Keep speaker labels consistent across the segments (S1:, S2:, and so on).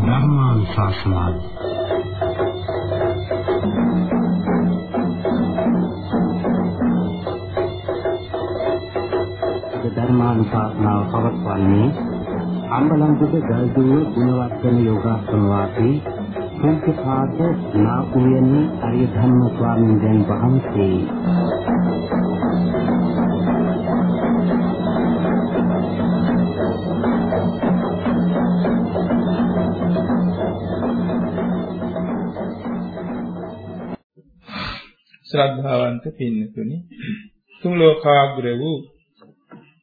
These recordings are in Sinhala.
S1: ධර්මානුශාසනා ධර්මානුශාසනාව පවත්වන්නේ අම්බලන්දුක ගල්දුව ගුණවර්ධන යෝගාශ්‍රම වාසී පූජ්‍යපාද නා උයනේ අරිය ධම්ම ස්වාමීන් වහන්සේ.
S2: ශ්‍රද්ධාවන්ත පින්නතුනි. තුන් ලෝකාග්‍ර වූ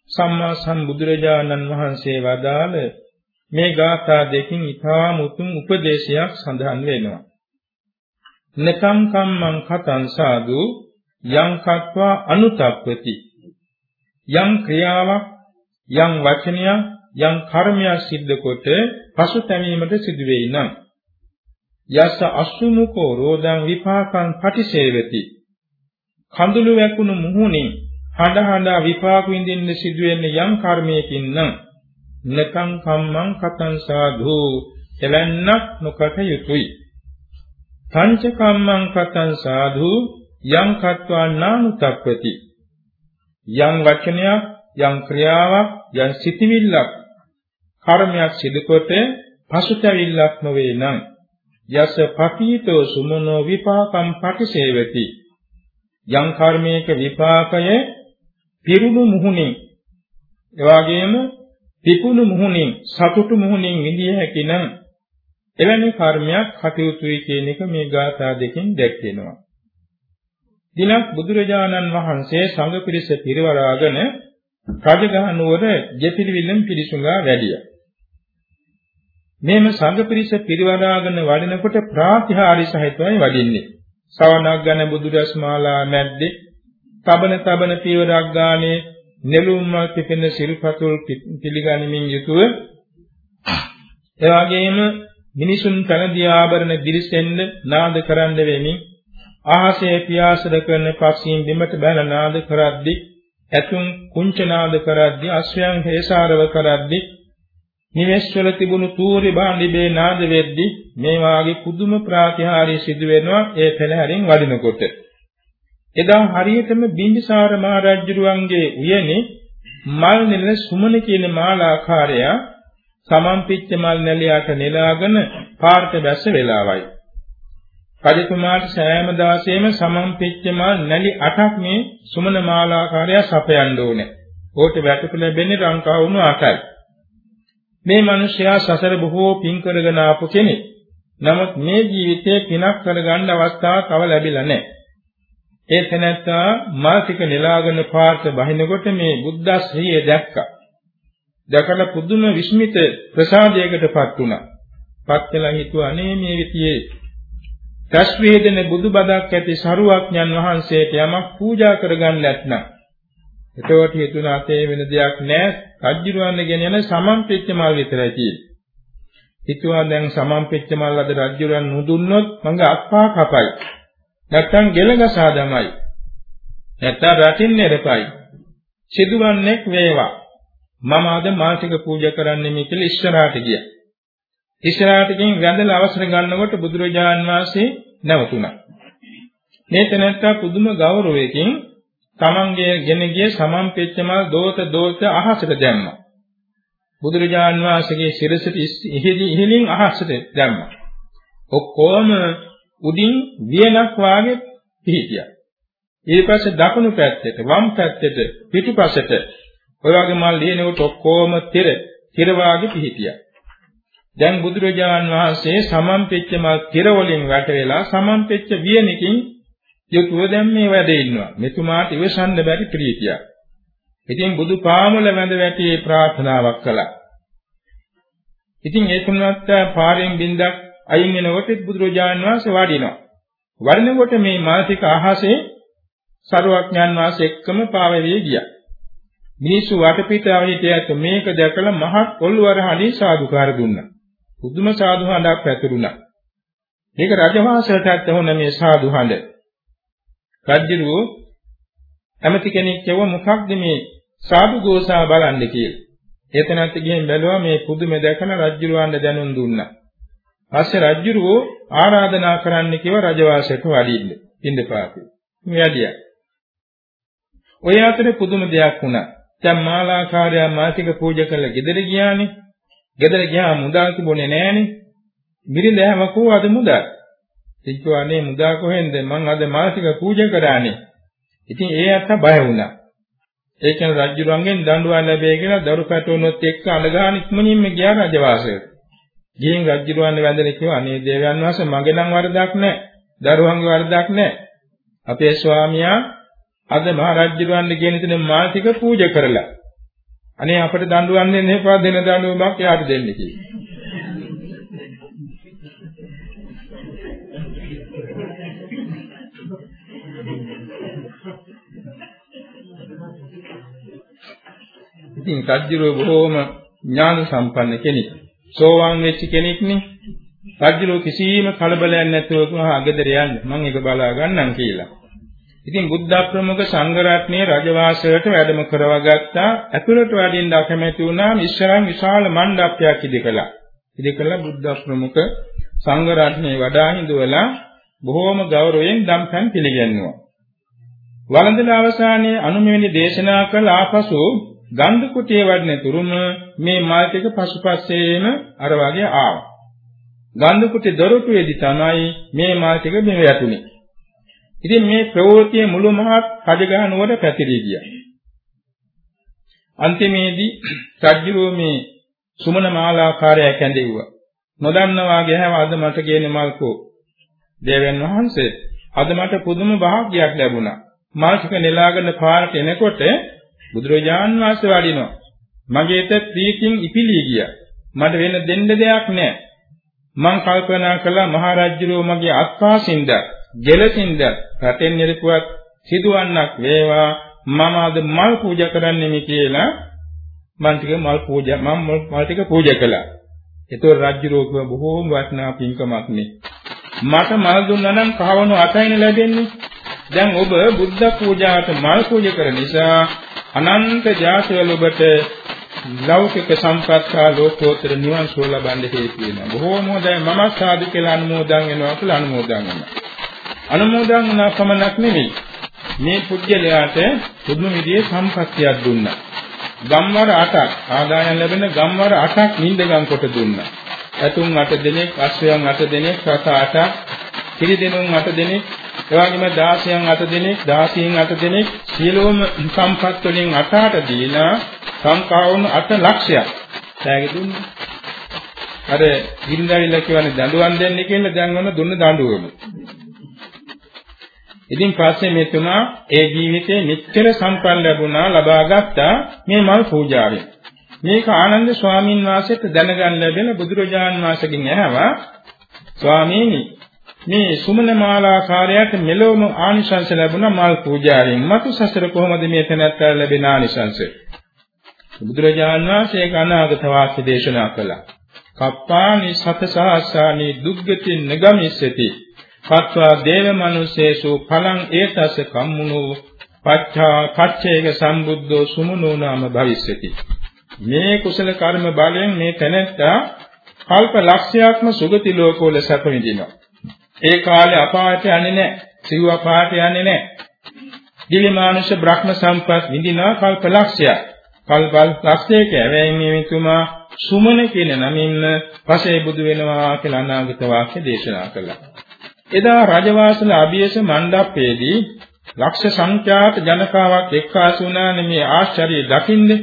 S2: සම්මා සම්බුදුරජාණන් වහන්සේ වදාළ මේ ගාථා දෙකින් ඊටා මුතුන් උපදේශයක් සඳහන් වෙනවා. නකම් කම්මං කතං සාදු යං කତ୍වා අනුතප්පති. යම් ක්‍රියාවක් යම් වචනයක් යම් කර්මයක් සිද්ධ කොට පසුතැවීමට සිදු වෙයි නම් යස්ස අසුමුකෝ රෝදං විපාකං පටිසේවති. කඳුළු වැකුණු මුහුණින් හඬ හඬ විපාක විඳින්න සිදුවෙන යම් කර්මයකින් නම් නකං කම්මං කතං සාධු එවන්නක් නොකට යුතුය. පංච කම්මං කතං සාධු යම් කତ୍වා නානුතප්පති. යම් වචනයක් යම් ක්‍රියාවක් යම් සිතිවිල්ලක් කර්මයක් සිදුකොට පසුතැවිල්ලක් නොවේ නම් යස පකීතෝ සුමනෝ විපාකම් පටිසේවති යම් කර්මයක විපාකය පිරුණු මුහුණින් එවාගෙම පිපුණු මුහුණින් සතුටු මුහුණින් විඳිය හැකි නම් එවැනි කර්මයක් කටයුතුයි කියන එක මේ ගාථා දෙකෙන් දැක්වෙනවා. දිනක් බුදුරජාණන් වහන්සේ සංඝ පිරිස පිරිවරාගෙන රජගහ නුවර ජෙපිලිවිලම් පිරිසුඟා වැඩියා. මේම සංඝ පිරිස පිරිවරාගෙන වඩිනකොට ප්‍රාතිහාරි සහිතවයි වඩින්නේ. සවනක් ගන්න බුදුරස් මාලා මැද්දේ තබන තබන පියවරක් ගානේ නෙළුම් මල් පිපෙන සිල්පතුල් පිළිගනිමින් යුතුව එවාගෙම මිනිසුන් කනදී ආභරණ දිලිසෙන්න නාද කරන්න වෙමින් ආහසේ පියාසර කරන පක්ෂීන් බිමට බැල නාද කරද්දී ඇතුන් කුංච නාද කරද්දී අශ්වයන් හේසාරව කරද්දී නිවෙස්වල තිබුණු තූරි භාණ්ඩිබේ නාද වෙද්දී මේ වාගේ පුදුම ප්‍රාතිහාර්ය සිදු වෙනවා ඒ පෙළහැරින් වදිනකොට එදා හරියටම බිම්බිසාර මහ රජුරුවන්ගේ උයනේ මල් නෙල සුමන කියන මාලාකාරය සමම්පිච්ච මල් නැලියට නෙලාගෙන පාර්ත බැස්ස වෙලාවයි. රජතුමාට සෑම දාසෙම සමම්පිච්ච මල් නැලි 8ක් මේ සුමන මාලාකාරය සපයන්න ඕනේ. ඕට වැටුප ලැබෙන්නේ ලංකාව වුණු 8යි. මේ මිනිසයා සසර බොහෝ පින් කරගෙන ආපු කෙනෙක්. නමුත් මේ ජීවිතේ පිනක් කරගන්න අවස්ථාවක් තව ලැබිලා නැහැ. ඒ තැනැත්තා මාසික නෙලාගෙන පාර්ථ බහිනකොට මේ බුද්ධ ශ්‍රීය දැක්කා. දැකලා පුදුම විස්මිත ප්‍රසාදයකටපත් වුණා. පත් වෙලා හිතුවා අනේ මේ විතියේ රස් වේදන බුදුබදක් ඇති සරුවක්ඥන් වහන්සේට යමක් පූජා කරගන්න නැත්නම් එතකොට හිතුණා තේ වෙන දෙයක් නැහැ රජ්ජුරුවන්ගේ ගෙන යන සමම්පෙච්ච මල් විතරයි තියෙන්නේ. හිතුවා දැන් සමම්පෙච්ච මල් අද රජ්ජුරුවන් නුදුන්නොත් මගේ අත්පා කපයි. නැත්තම් ගෙලගසා දමයි. නැත්තම් රටින් නෙරපයි. සිදුවන්නේක් වේවා. මම අද මාසික පූජා කරන්නේ මේ කියලා ඉස්සරහට ගියා. ඉස්සරහට ගින් වැඳලා අවසර ගන්නකොට බුදුරජාන් වහන්සේ නැවතුණා. මේ තැනත්තා පුදුම ගෞරවයකින් තමන්ගේ ගෙන ගිය සමම්පෙච්ච මල් දෝත දෝත අහසට දැම්මා. බුදුරජාන් වහන්සේගේ සිරසට ඉහිදී ඉහළින් අහසට දැම්මා. ඔක්කොම උඩින් වියනක් වාගේ පිහිටියා. ඊට පස්සේ දකුණු පැත්තට, වම් පැත්තට, පිටුපසට ඔය වගේ මල් ලියනකොට ඔක්කොම තිර, තිර වාගේ පිහිටියා. දැන් බුදුරජාන් වහන්සේ සමම්පෙච්ච මල් තිර වලින් වැට වෙලා සමම්පෙච්ච වියනකින් යුතුව දැන් මේ වැඩේ ඉන්නවා. මෙතුමාට ඉවසන්න බැරි ප්‍රීතියක්. ඉතින් බුදු පාමුල වැඳ වැටි ප්‍රාර්ථනාවක් කළා. ඉතින් ඒ තුනත් පාරෙන් බින්දක් අයින් වෙනකොට බුදුරජාණන් වහන්සේ වඩිනවා. වඩිනකොට මේ මානසික අහසේ සරුවඥාන් වහන්සේ එක්කම පාවෙවි ගියා. මිනිස්සු වටපිටාව හිටියත් මේක දැකලා මහත් ඔල්වරහණී සාදුකාර දුන්නා. පුදුම සාදු හඬක් පැතුරුණා. මේක රජවාසලටත් වුණ මේ සාදු හඬ. රජුරු ඇමති කෙනෙක් කියව මොකක්ද මේ සාදු ගෝසා බලන්න කියලා. එතනත් ගිහින් බැලුවා මේ පුදුමේ දැකලා රජුරවන්න දැනුම් දුන්නා. පස්සේ රජුරෝ ආරාධනා කරන්න කිව්ව රජවාසයට වඩින්න. ඉන්දපාතේ. මේ වැඩියා. ඔය අතරේ පුදුම දෙයක් වුණා. දැන් මාලාකාරයා මාසික පූජා කරලා ගෙදර ගියානේ. ගෙදර ගියාම මුදල් තිබුණේ නෑනේ. මිරිඳ හැමකෝ අද මුදල්. සිච්චුවානේ මුදල් කොහෙන්ද මං අද මාසික පූජා කරානේ. ඉතින් ඒ අත්ත බය වුණා. ඒ කියන්නේ රජුරන්ගෙන් දඬුවම් ලැබෙයි කියලා දරු පැටවුනොත් එක්ක අඳගාන ඉක්මනින්ම ගියා රජවාසයට. ගිහින් රජුරවන්න වැඳලා කිව්වා අනේ දේවයන් වහන්සේ මගේ නම් වරදක් නැහැ. දරුවන්ගේ වරදක් නැහැ. අපේ ස්වාමියා අද මහ රජුරවන්න කියන තැන මාසික පූජා කරලා. අනේ අපිට දඬුවම් දෙන්න එපා දෙන දඬුවමක් යාට දෙන්න කියලා. ඉතින් රජ්ජුරුව බොහෝම ඥාන සම්පන්න කෙනෙක්. සෝවාන් වෙච්ච කෙනෙක්නේ. රජ්ජුරුව කිසිම කලබලයක් නැතුව කිව්වා අගදර යන්න මම ඒක බලා ගන්නම් කියලා. ඉතින් බුද්ධ ප්‍රමුඛ සංඝ රත්නයේ රජවාසයට වැඩම කරවා ගත්තා. ඇතුළට වඩින්න අකමැති වුණාම ඉස්සරහින් විශාල මණ්ඩපයක් ඉදිකලා. ඉදිකලා බුද්ධ ප්‍රමුඛ සංඝ රත්නයේ වඩා හිඳුවලා බොහෝම ගෞරවයෙන් ධම්පන් පිළිගන්නවා. වළඳන අවසානයේ අනුමෙවැනි දේශනා කළ ආපසු ගන්ධ කුටියේ වඩන තුරුම මේ මල් ටික පසුපස්සේම අර වගේ ආවා. ගන්ධ කුටි දොරටුවේදී තමයි මේ මල් ටික මෙහෙ යතුනේ. ඉතින් මේ ප්‍රවෘත්තිය මුළු මහත් රජගහ නුවර පැතිරී ගියා. අන්තිමේදී සජ්ජුරෝ මේ සුමන මාලාකාරය කැඳෙව්වා. නොදන්නවා ගැහව අද මට කියන්නේ මල්කෝ. දේවයන් වහන්සේ අද මට පුදුම වාග්යක් ලැබුණා. මල් ටික නෙලාගෙන පාරට එනකොට බුදුරජාන් වහන්සේ වඩිනවා. මගේත ප්‍රීතියෙන් ඉපිලී ගියා. මට වෙන දෙන්න දෙයක් නැහැ. මං කල්පනා කළා මහරජුරෝ මගේ අත්පාසින්ද, ජලසින්ද රටෙන් නිරපුවත් සිදුවන්නක් වේවා. මම අද මල් පූජා කරන්නෙමි කියලා මං ටික මල් පූජා මම මල් ටික පූජා කළා. ඒතොර රජුරෝ කිව්ව බොහෝම වටිනා පින්කමක් නේ. මට මල් දුන්නා නම් කවවණු අතයින ලැබෙන්නේ. දැන් ඔබ බුද්ධ පූජාවට මල් පූජා කරන නිසා අනන්ත ජාතිවල ඔබට ලෞකික සම්පත් හා ලෝකෝත්තර නිවන් සුව ලබන්න හේතු වෙනවා. බොහෝම හොඳයි මම සාදු කියලා අනුමෝදන් වෙනවා කියලා අනුමෝදන් වෙනවා. අනුමෝදන් වුණා පමණක් නෙමෙයි. මේ පුජ්‍යලයාට පුදුම විදිහේ සම්පත්තියක් දුන්නා. ගම්වර 8ක් ආදායම් ලැබෙන ගම්වර 8ක් නින්දගම් කොට දුන්නා. ඇතුන් 8 දෙනෙක්, අශ්වයන් 8 දෙනෙක්, රථ 8ක්, කිරිදෙනුන් 8 දෙනෙක්, එවැගේම 16න් 8 දෙනෙක් 16න් 8 දෙනෙක් සියලුම සම්පත් වලින් 8ට දීලා සංඛාවුන් 8 ලක්ෂයක් ඡාගෙ දුන්නා. අර ගිරිඳවිල කියවනේ දඬුවම් දෙන්න කියලා දැන් වන දුන්න දඬුවම. ඉතින් පස්සේ මෙතුමා ඒ ජීවිතේ මෙච්චර සම්පන්න ලැබුණා ලබා ගත්තා මේ මල් පූජාවෙන්. මේක ආනන්ද ස්වාමීන් වහන්සේට දැනගන්න ලැබෙන බුදුරජාන් වහන්සේගෙන් ඇහුවා ස්වාමීනි මේ සුමන මාලාකාරයට මෙලොවම ආනිශංස ලැබුණා මල් පූජාවෙන්. මතු සසර කොහොමද මේ තැනට ලැබෙන ආනිශංස? බුදුරජාන් වහන්සේ අනාගත වාක්‍ය දේශනා කළා. කප්පානි සතසහස්සානි දුග්ගති නගමිස්සති. පත්වා දේව මනුස්සේසු ඵලං ඒතස කම්මුනෝ පච්චා පච්චේක සම්බුද්ධෝ සුමුනෝ නාම භවිස්සති. මේ කුසල කර්ම බලයෙන් මේ තැනැත්තා කල්ප ලක්ෂයක්ම සුගති ලෝකවල සැප විඳිනවා. ඒ කාලේ අපායට යන්නේ නැහැ. සිව් අපායට යන්නේ නැහැ. දිව්‍ය මානුෂ බ්‍රහ්ම සම්පත් විඳිනා කල්ප ලක්ෂයක්. කල්ප ලක්ෂයක ඇවැයින් මෙතුමා සුමන කියන නමින් පසේ බුදු වෙනවා කියලා අනාගත වාක්‍ය දේශනා කළා. එදා රජවාසල අභියස මණ්ඩපයේදී ලක්ෂ සංඛ්‍යාත ජනකාවක් එක්කාසු වුණානේ මේ ආශ්චර්යය දකින්නේ.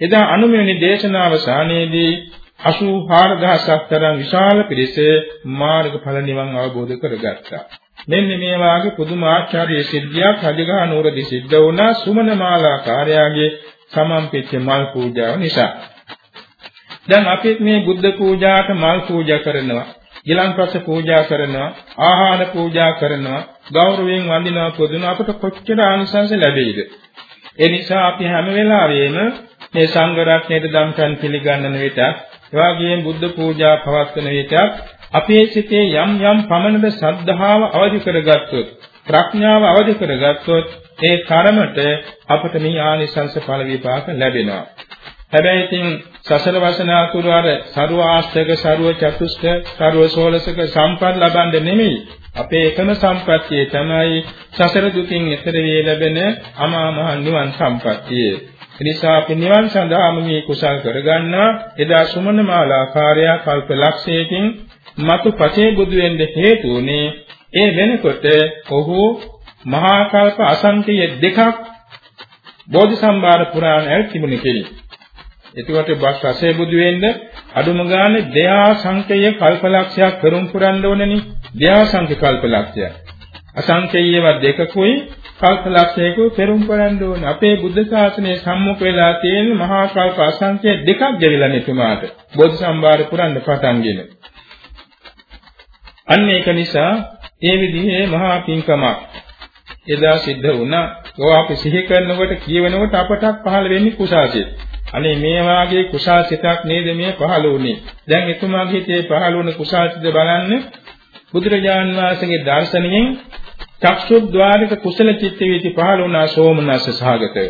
S2: එදා අනුමෙනි දේශනාව සානේදී 84000ක් තරම් විශාල පිරිස මාර්ගඵල නිවන් අවබෝධ කරගත්තා. මෙන්න මේ වාගේ පුදුම ආචාර්ය සිද්ධියක් රජගහ නුවරදී සිද්ධ වුණා සුමනමාලා කාර්යාගේ සමම්පෙච්ච මල් පූජාව නිසා. දැන් අපිත් මේ බුද්ධ පූජාට මල් පූජා කරනවා, ඊළඟපස්ස පූජා කරනවා, ආහාර පූජා කරනවා, ගෞරවයෙන් වඳිනවා පුදුන අපට කොච්චර ආනිසංස ලැබෙයිද? ඒ නිසා අපි හැම වෙලාවෙම මේ සංඝ රත්නයේ දම්කන් පිළිගන්නන විට එවාගේම බුද්ධ පූජා පවත්වන විටත් අපේ සිතේ යම් යම් පමණද ශ්‍රද්ධාව අවදි කරගත්තොත් ප්‍රඥාව අවදි කරගත්තොත් ඒ කර්මත අපට මේ ආනිසංස ඵල විපාක ලැබෙනවා. හැබැයි ඉතින් සසල වසනාතුරු අර ਸਰව ආස්තක ਸਰව චතුෂ්ක ਸਰව සෝලසක සම්පත් ලබන්නේ නෙමෙයි අපේ එකම සම්පත්තිය තමයි සසර දුකින් එතර වේ ලැබෙන අමා මහ නිවන් සම්පත්තිය. එනිසා අපි නිවන් සඳහාම මේ කුසල් කරගන්නා එදා සුමන මාලාකාරය කල්ප ලක්ෂයකින් මතු පසේ බුදු වෙන්න හේතු උනේ ඒ වෙනකොට ඔහු මහා කල්ප අසංඛ්‍ය දෙකක් බෝධිසම්භාර පුරාණ ඇල් තිබුණේ කෙනෙක්. එතකොට බස් රසේ බුදු වෙන්න අඩුම ගානේ දෙහා සංඛ්‍යය කල්පලක්ෂයක් කරුම් පුරන්න ඕනනේ. දෙහා සංඛ්‍ය කල්පලක්ෂයක්. අසංඛ්‍යයව දෙකකුයි කල්පලක්ෂයකුයි පෙරම් පුරන්න ඕනේ. අපේ බුද්ධ ශාසනයේ සම්මුඛ වෙලා තියෙන මහා කල්ප අසංඛ්‍ය දෙකක් ගෙවිලා නෙතුමාට. බෝධි සම්භාර පුරන්න පටන්ගෙන. අන්න ඒක නිසා ඒ විදිහේ මහා පින්කමක් එදා සිද්ධ වුණා. ඒවා අපි සිහි කරනකොට කියවෙනකොට අපටත් පහළ වෙන්නේ කුසාසිත. අනේ මේ වාගේ කුසාසිතක් නේද මේ පහළ වුණේ. දැන් එතුමාගේ හිතේ පහළ වුණ කුසාසිත බලන්න බුදුරජාන් වහන්සේගේ දර්ශනයෙන් චක්ෂුද්්වාරික කුසල චිත්ත වීති පහළ වුණා සෝමනස්ස සහගතය.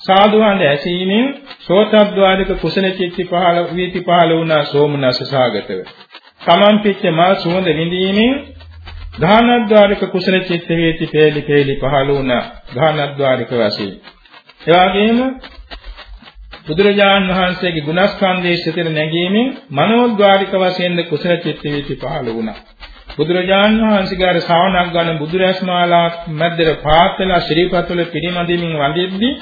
S2: සාදුහඬ ඇසීමෙන් සෝතද්්වාරික කුසල චිත්ත පහළ වීති පහළ වුණා සෝමනස්ස සහගතව. සමම්පිච්ච මා සුවඳ විඳීමෙන් ගානද්්වාරික කුසල චිත්ත වේති පෙළි පෙළි පහළ වුණා ගානද්්වාරික වශයෙන්. ඒ වගේම බුදුරජාන් වහන්සේගේ ගුණස්කන්ධයේ සිටින නැගීමෙන් මනෝද්වාරික වශයෙන් කුසල චිත්ත වේති පහළ වුණා. බුදුරජාන් වහන්සේගේ අර ශ්‍රාවණක් ගන්න බුදුරැස්මාලා මැද්දේ පාත්වල ශ්‍රීපත්වල පිළිමදිමින් වඳිද්දී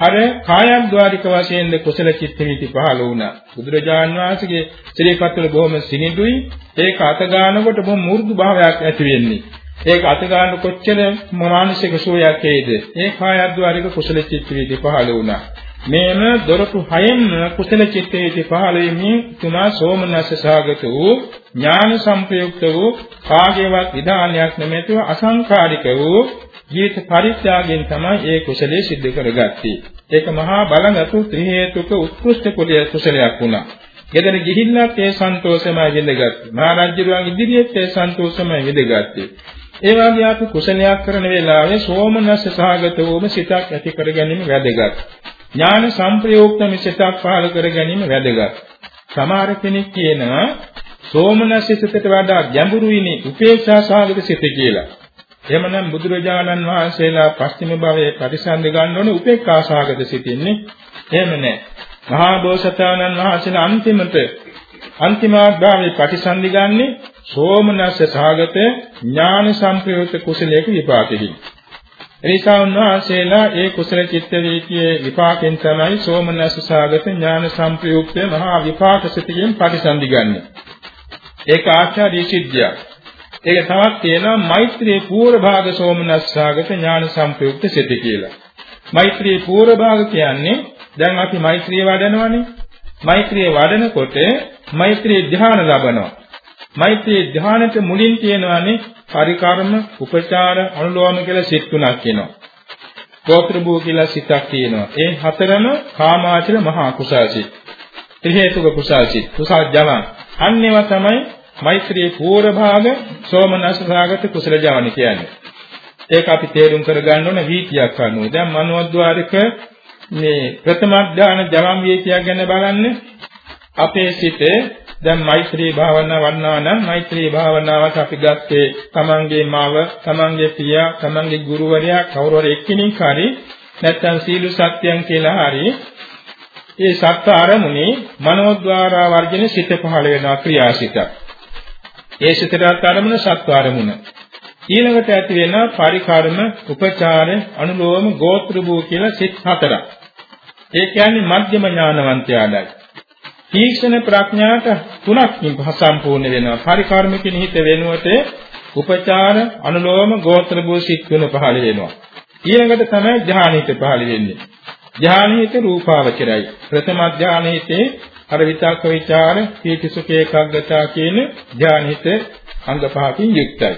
S2: අර කායද්්වාරික වශයෙන් කුසල චිත්ත වීති පහළ වුණා. බුදුරජාන් වහන්සේගේ ශ්‍රීපත්වල බොහොම සිනිඳුයි. ඒක අත ගන්නකොට බොහොම මෘදු භාවයක් ඇති වෙන්නේ. ඒක අත ගන්න කොච්චර මානසික සුවයක් ඒද? ඒ කායද්්වාරික කුසල චිත්ත වීති පහළ වුණා. මේම දොරටු හයෙන්ම කුසල චිත්තයේ පහළ වෙමින් තුමා සෝමනස්ස සාගත වූ ඥාන සංප්‍රයුක්ත වූ කාගේවත් විධානයක් නැමැතිව අසංකාරික වූ ජීවිත පරිත්‍යාගයෙන් තමයි ඒ කුසලයේ සිද්ධ කරගත්තේ. ඒක මහා බලගතු ත්‍රි හේතුක උත්කෘෂ්ඨ කුසලයක් වුණා. ගෙදර ගිහිල්ලත් ඒ සන්තෝෂමයි විඳගත්තේ. මහා රජුගේ ඉදිරියේත් ඒ සන්තෝෂමයි විඳගත්තේ. ඒ වගේ අපි කුසලයක් කරන වෙලාවේ සෝමනස්ස සහගත වූම සිතක් ඇති කර ගැනීම වැදගත්. ඥාන සංප්‍රයුක්ත මිසතක් පහල කර ගැනීම වැදගත්. සමහර කෙනෙක් කියනවා සෝමනස්ස සිතට වඩා ගැඹුරුයිනේ උපේක්ෂා සාගත සිත කියලා. එහෙමනම් බුදුරජාණන් වහන්සේලා පස්තිම භවයේ ප්‍රතිසන්ද ගන්න ඕනේ උපේක්ෂා සාගත සිතින්නේ. එහෙම නැහැ. මහා බෝසතාණන් වහන්සේලා අන්තිමට අන්තිමාභාවයේ ප්‍රතිසන්දි ගන්නේ සෝමනස්ස සාගත ඥාන සංප්‍රයුක්ත කුසලයක විපාකෙහි. එනිසා උන්වහන්සේලා ඒ කුසල චිත්ත වීතියේ විපාකෙන් තමයි සෝමනස්ස සාගත ඥාන සංප්‍රයුක්ත මහා විපාක සිතකින් ප්‍රතිසන්දි ගන්නේ. ඒක ආචාර්ය සිද්ධියක්. ඒක තවත් තියෙනවා මෛත්‍රී පූර්ව භාග සෝමනස්සාගත ඥාන සංප්‍රයුක්ත සිත කියලා. මෛත්‍රී පූර්ව භාග කියන්නේ දැන් අපි මෛත්‍රිය වඩනවානේ. මෛත්‍රිය වඩනකොට මෛත්‍රී ධ්‍යාන ලබනවා. මෛත්‍රී ධ්‍යානෙට මුලින් තියෙනවානේ පරිකර්ම, උපචාර, අනුලෝම කියලා සිත් තුනක් කියනවා. ගෝත්‍රභූ කියලා සිතක් තියෙනවා. ඒ හතරම කාමාචර මහා කුසාසිත. ත්‍රි හේතුක කුසාසිත. කුසල් ජවන. අන්නේවා තමයි මෛත්‍රී පූර්ව භාග සෝමනස් භාගත කුසල ජවන කියන්නේ. ඒක අපි තේරුම් කරගන්න ඕන වීතියක් අනුව. දැන් මනෝද්වාරික මේ ප්‍රථම ඥාන ජවම් වීතියක් ගැන බලන්න අපේ සිතේ දැන් මෛත්‍රී භාවනාව වන්නා නම් මෛත්‍රී භාවනාවට අපි ගත්තේ තමන්ගේ මාව, තමන්ගේ පියා, තමන්ගේ ගුරුවරයා කවුරු හරි එක්කෙනෙක් හරි නැත්නම් සීල සත්‍යයන් කියලා හරි ඒ සත්‍ය ආරමුණේ මනෝද්වාරා වර්ජන සිත පහළ වෙනවා ක්‍රියාසිත. ඒ සිතට ආරමුණ සත්‍ය ආරමුණ. ඊළඟට ඇති වෙන පරිකර්ම, උපචාර, අනුලෝම, ගෝත්‍ර භූ කියලා සිත් හතරක්. ඒ කියන්නේ මධ්‍යම ඥානවන්තයාටයි. තීක්ෂණ ප්‍රඥාට තුනක් සම්පූර්ණ වෙනවා. පරිකර්ම කියන හිත වෙනුවට උපචාර, අනුලෝම, ගෝත්‍ර භූ සිත් වෙන පහළ වෙනවා. ඊළඟට තමයි ධානීත පහළ වෙන්නේ. ධානීත රූපාවචරයි. ප්‍රථම ධානීතේ අර විතක්ක ਵਿਚාර පීතිසුඛ ඒකාග්‍රතාව කියන ධානීත අංග පහකින් යුක්තයි.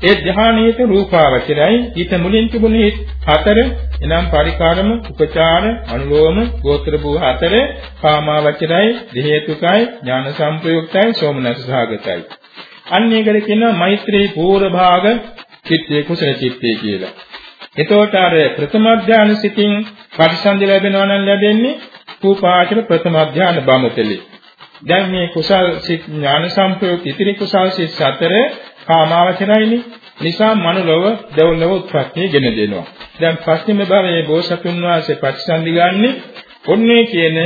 S2: ඒ ධානීත රූපාවචරයි ඊට මුලින් තිබුණේ හතර එනම් පරිකාරම උපචාර අනුලෝම ගෝත්‍ර භූ හතර කාමාවචරයි දෙහේතුකයි ඥාන සංප්‍රයුක්තයි සෝමනස සහගතයි. අන්න ඒකට කියනවා මෛත්‍රී පූර්ව භාග චිත්තේ කුසල චිත්තේ කියලා. එතකොට අර ප්‍රථම ධානය සිතින් ප්‍රතිසන්දි ලැබෙනවා නම් ලැබෙන්නේ රූපාචර ප්‍රථම ධානය බමුතලේ. දැන් මේ කුසල් සිත් ඥාන සම්ප්‍රයුක්ත ඉතිරි කුසල් සිත් සතර කාමාවචරයිනේ. නිසා මනුලව දෙව්ලොව උත්පත්තිය ගෙන දෙනවා. දැන් පස්චිම භවයේ බෝසතුන් වහන්සේ ප්‍රතිසන්දි ගන්නේ ඔන්නේ කියන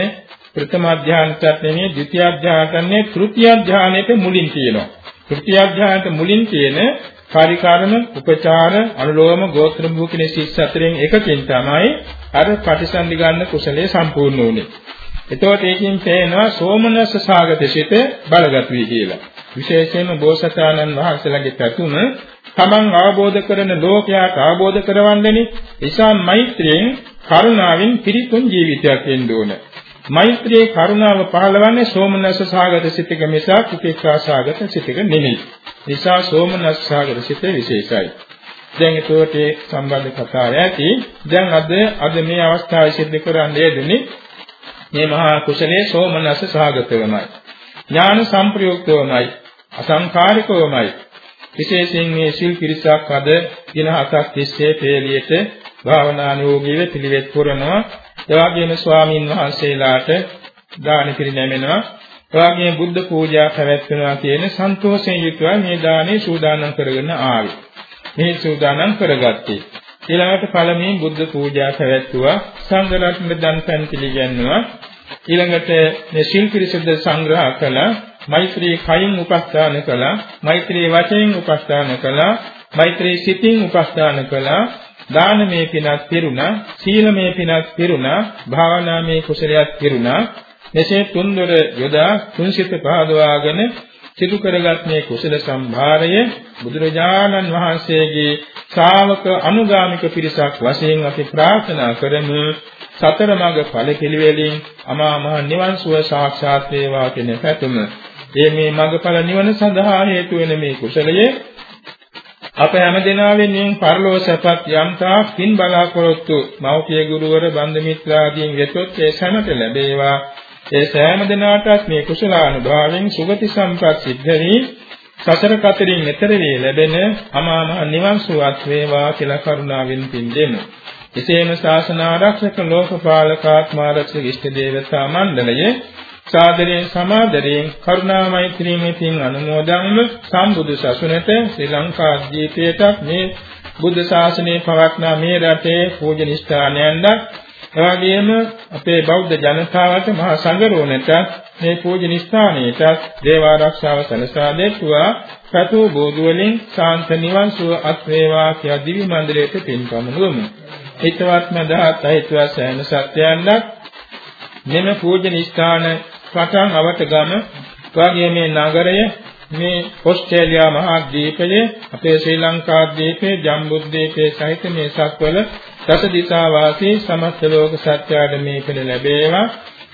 S2: ප්‍රථම අධ්‍යානයට නෙමෙයි ද්විතිය අධ්‍යානයටනේ තෘතිය අධ්‍යානයට මුලින් තියෙනවා. තෘතිය අධ්‍යානයට මුලින් තියෙන කාරිකාරණ උපචාර අනුලෝම ගෝත්‍ර භූකින සිත් අතරින් එකකින් තමයි අර ප්‍රතිසන්දි ගන්න කුසලයේ සම්පූර්ණ වුනේ. එතකොට ඒකෙන් තේනවා සෝමනස්ස සාගත සිත බලගත් වී කියලා. විශේෂයෙන්ම බෝසතාණන් වහන්සේලාගේ පැතුම තමන් අවබෝධ කරන ලෝකයාට අවබෝධ කරවන්නනේ. නිසා මෛත්‍රියෙන් කරුණාවෙන් පිරිතුන් ජීවිතයක් වෙන්න ඕන. මෛත්‍රියේ කරුණාව පහළවන්නේ සෝමනස්ස සාගත සිතක මිසක් උපේක්ෂා සාගත සිතක නෙමෙයි. නිසා සෝමනස්ස සාගත සිත විශේෂයි. දැන් ඒකට සම්බන්ධ කතාව ඇති. දැන් අද අද මේ අවස්ථාවේ සිද්ධ කරන්නේ දෙන්නේ මේ මහා කුසලයේ සෝමනස්ස සාගතවමයි. ඥාන සංප්‍රයුක්තවමයි. අසංකාරිකවමයි. විශේෂයෙන් මේ සිල් පිරිසක් අද දින හතක් තිස්සේ පෙළියට භාවනානුයෝගීව පිළිවෙත් පුරනවා. එවාගේම ස්වාමින් වහන්සේලාට දාන පිරිනැමෙනවා. එවාගේම බුද්ධ පූජා පැවැත්වෙනවා කියන සන්තෝෂයෙන් යුතුව මේ දානේ සූදානම් කරගෙන ආවේ. මේ සූදානම් කරගත්තේ. ඊළඟට පළමුවෙන් බුද්ධ පූජා පැවැත්වුවා. සංඝ රත්න දන්පැන් පිළිගන්නවා. ඊළඟට මේ සිල් පිරිසුද සංග්‍රහ කළා. මෛත්‍රී කයින් උපස්ථාන කළා. මෛත්‍රී වචයෙන් උපස්ථාන කළා. මෛත්‍රී සිතින් උපස්ථාන කළා. දානමේ පිනක් පිරුණා, සීලමේ පිනක් පිරුණා, භාවනාමේ කුසලයක් පිරුණා. මෙසේ තුන්දොර යොදා තුන්සිත පහදවාගෙන සිදු කරගත් මේ කුසල සම්භාරය බුදුරජාණන් වහන්සේගේ ශ්‍රාවක අනුගාමික පිරිසක් වශයෙන් අපි ප්‍රාර්ථනා කරමු සතර මඟ ඵල පිළිවෙලින් අමා මහ නිවන් සුව සාක්ෂාත් වේවා කියන පැතුම. මේ මේ මඟඵල නිවන සඳහා හේතු වෙන මේ කුසලයේ අප හැම දිනා වෙනුවෙන් පරලෝ සැපත් යම්තා පින් බලාපොරොත්තු මෞඛ්‍ය ගුරුවර බන්ධ මිත්‍රාදීන් වෙතොත් ඒ සැමට ලැබේවා ඒ සෑම දිනාටත් මේ කුසලානුභාවයෙන් සුගති සම්පත් සිද්ධ වී සසර කතරින් එතර වේ ලැබෙන අමා මහ නිවන් සුවත් වේවා කියලා කරුණාවෙන් පින් දෙමු. එසේම ශාසන ආරක්ෂක ලෝකපාලකාත්මාරක්ෂක ඉෂ්ට දේවතා මණ්ඩලයේ සාදරයෙන් සමාදරයෙන් කරුණා මෛත්‍රියෙන් පින් අනුමෝදන්ව සම්බුදු සසුනට ශ්‍රී ලංකා දීපයටත් මේ බුද්ධ ශාසනය පවත්නා මේ රටේ පූජනීය ස්ථානයන්ද එවැගේම අපේ බෞද්ධ ජනතාවට මහා සංඝරෝණයට මේ පූජනීය ස්ථානයට දේව ආරක්ෂාව සැලසා දෙත්වා සතු බෝධි වලින් ශාන්ත නිවන් සුව අත් වේවා කියා දිවි මන්දිරයට පින් පමුණුවමු. හිතවත් මදහත් අහිතවත් සෑම සත්‍යයන්වත් මෙම පූජනීය ස්ථාන පටන් අවට ගම වාගේ මේ නගරය මේ ඕස්ට්‍රේලියා මහා ද්වීපයේ අපේ ශ්‍රී ලංකා ද්වීපයේ ජම්බුද්වීපයේ සහිත මේ සක්වල දස දිසා වාසී සමස්ත ලෝක සත්‍යයට මේ පිළ ලැබේවා.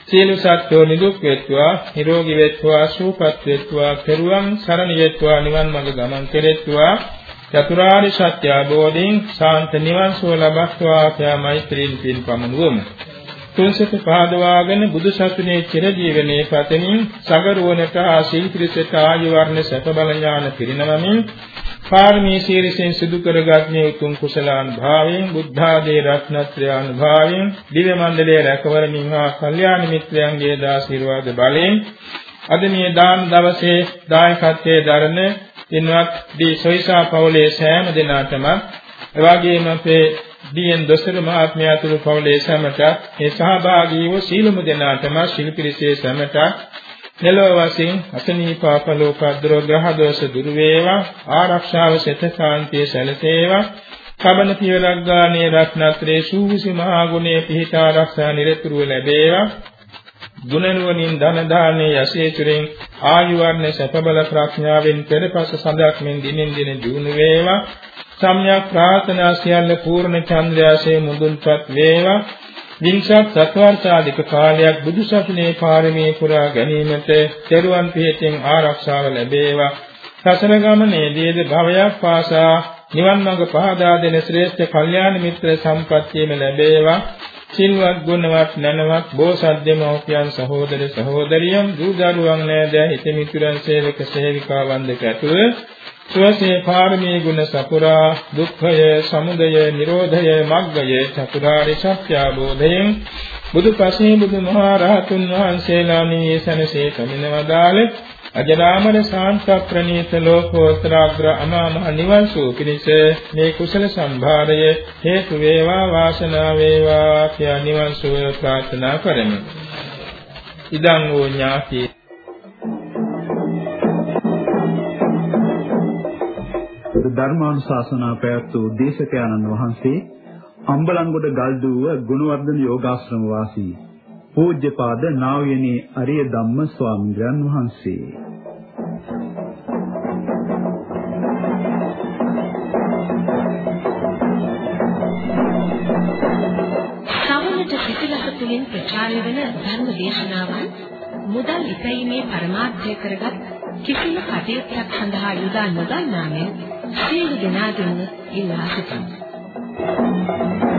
S2: සියලු සත්‍යෝ නිදුක් වෙත්වා නිරෝගී වෙත්වා සුවපත් වෙත්වා පෙරුවන් සරණ වෙත්වා නිවන් මඟ ගමන් කෙරෙත්වා. චතුරාර්ය සත්‍ය අවබෝධයෙන් ශාන්ත නිවන් සුව ලබත්වා ආඛ්‍යා මෛත්‍රීන් පින් පමනුවමු තුන්සත පාදවාගෙන බුදු සසුනේ චිරජීවනයේ පතමින් සගරුවනට ආශීල් ත්‍රිසත ආයු වර්ණ සත බල ඥාන පිරිනවමින් පාරමී ශීර්ෂයෙන් සිදු කරගත් මේ උතුම් කුසලාන් භාවයෙන් බුද්ධ ආදී රත්නත්‍රයන් භාවයෙන් දිව්‍ය මණ්ඩලයේ රැකවරමින් හා කල්යාණ මිත්‍රයන්ගේ දාශිර්වාද බලයෙන් අද මේ දාන දවසේ දායකත්වයේ දරන දිනවත් දී සොයිසා පවුලේ සෑම දිනාටම එවාගේම අපේ දීන් දොස්තර මහත්මයා ඇතුළු පවුලේ සැමට මේ සහභාගී වූ සීලමු දෙනාටම ශිල්පිරිසේ සැමට මෙලොව වශයෙන් අසනීපාපලෝ පද්දරෝ ග්‍රහ දෝෂ දුරු වේවා ආරක්ෂාව සෙත ශාන්තිය සැලසේවා. කබන පියවරක් ගානේ රත්නත්‍රේ සූවිසි මහා ගුණේ පිහිට ආරක්ෂා නිරතුරුව ලැබේවා. ගුණනුවණින් ධන දානේ යසේචුරෙන් ආයු වර්ණ සැප බල ප්‍රඥාවෙන් පෙරපස සඳක් මෙන් දිනෙන් දින දිනු වේවා. සම්‍යක් ප්‍රාර්ථනා සියල්ල පූර්ණ චන්ද්‍රයාසේ මුදුන්පත් වේවා. විංශත් සත්වර්ෂාධික කාලයක් බුදු සසුනේ පාරමී පුරා ගැනීමට තෙරුවන් පිහිටෙන් ආරක්ෂාව ලැබේවා. සසර ගමනේදීද භවයක් පාසා නිවන් මඟ පහදා දෙන ශ්‍රේෂ්ඨ කල්යාණ මිත්‍ර සම්පත්තියම ලැබේවා. සිල්වත් ගුණවත් නැනවත් බෝසත් දෙමෝපියන් සහෝදර සහෝදරියන් දූ දරුවන් නෑදෑ හිත මිතුරන් සේවක සේවිකාවන් දෙක ඇතුළු සුවසේ පාරමී ගුණ සපුරා දුක්ඛය, සමුදය, නිරෝධය, මග්ගය චතුරාර්ය සත්‍ය අවබෝධයෙන් බුදු පසේ බුදු මහා රහතුන් වහන්සේලා නිසනසේ කමිනවදාල අජරාමර ශාන්ත ප්‍රණීත ලෝකෝත්තර අග්‍ර අමා මහ නිවන් සුව පිණිස මේ කුසල සම්භාරය හේතු වේවා වාසනාව වේවා කියා නිවන් සුව ප්‍රාර්ථනා කරමි. ඉදං වූ ඥාති
S3: ධර්මානුශාසනා පැවැත්වූ දේශකයන්න් වහන්සේ අම්බලන්ගොඩ ගල්දුව ගුණවර්ධන යෝගාශ්‍රම වාසී පූජ්‍යපාද නා වූ යනේ අරිය ධම්ම ස්වාමීන් වහන්සේ.
S4: සමනට පිටිලක තුලින් ප්‍රචාරය වන ධර්ම දේශනාවන් මුදල් ඉපැයීමේ පරමාර්ථය කරගත් කිසිම කටයුත්තක් සඳහා යොදා නොගන්නා මෙන් සියලු දෙනා දෙන්න ඉල්ලා සිටිනවා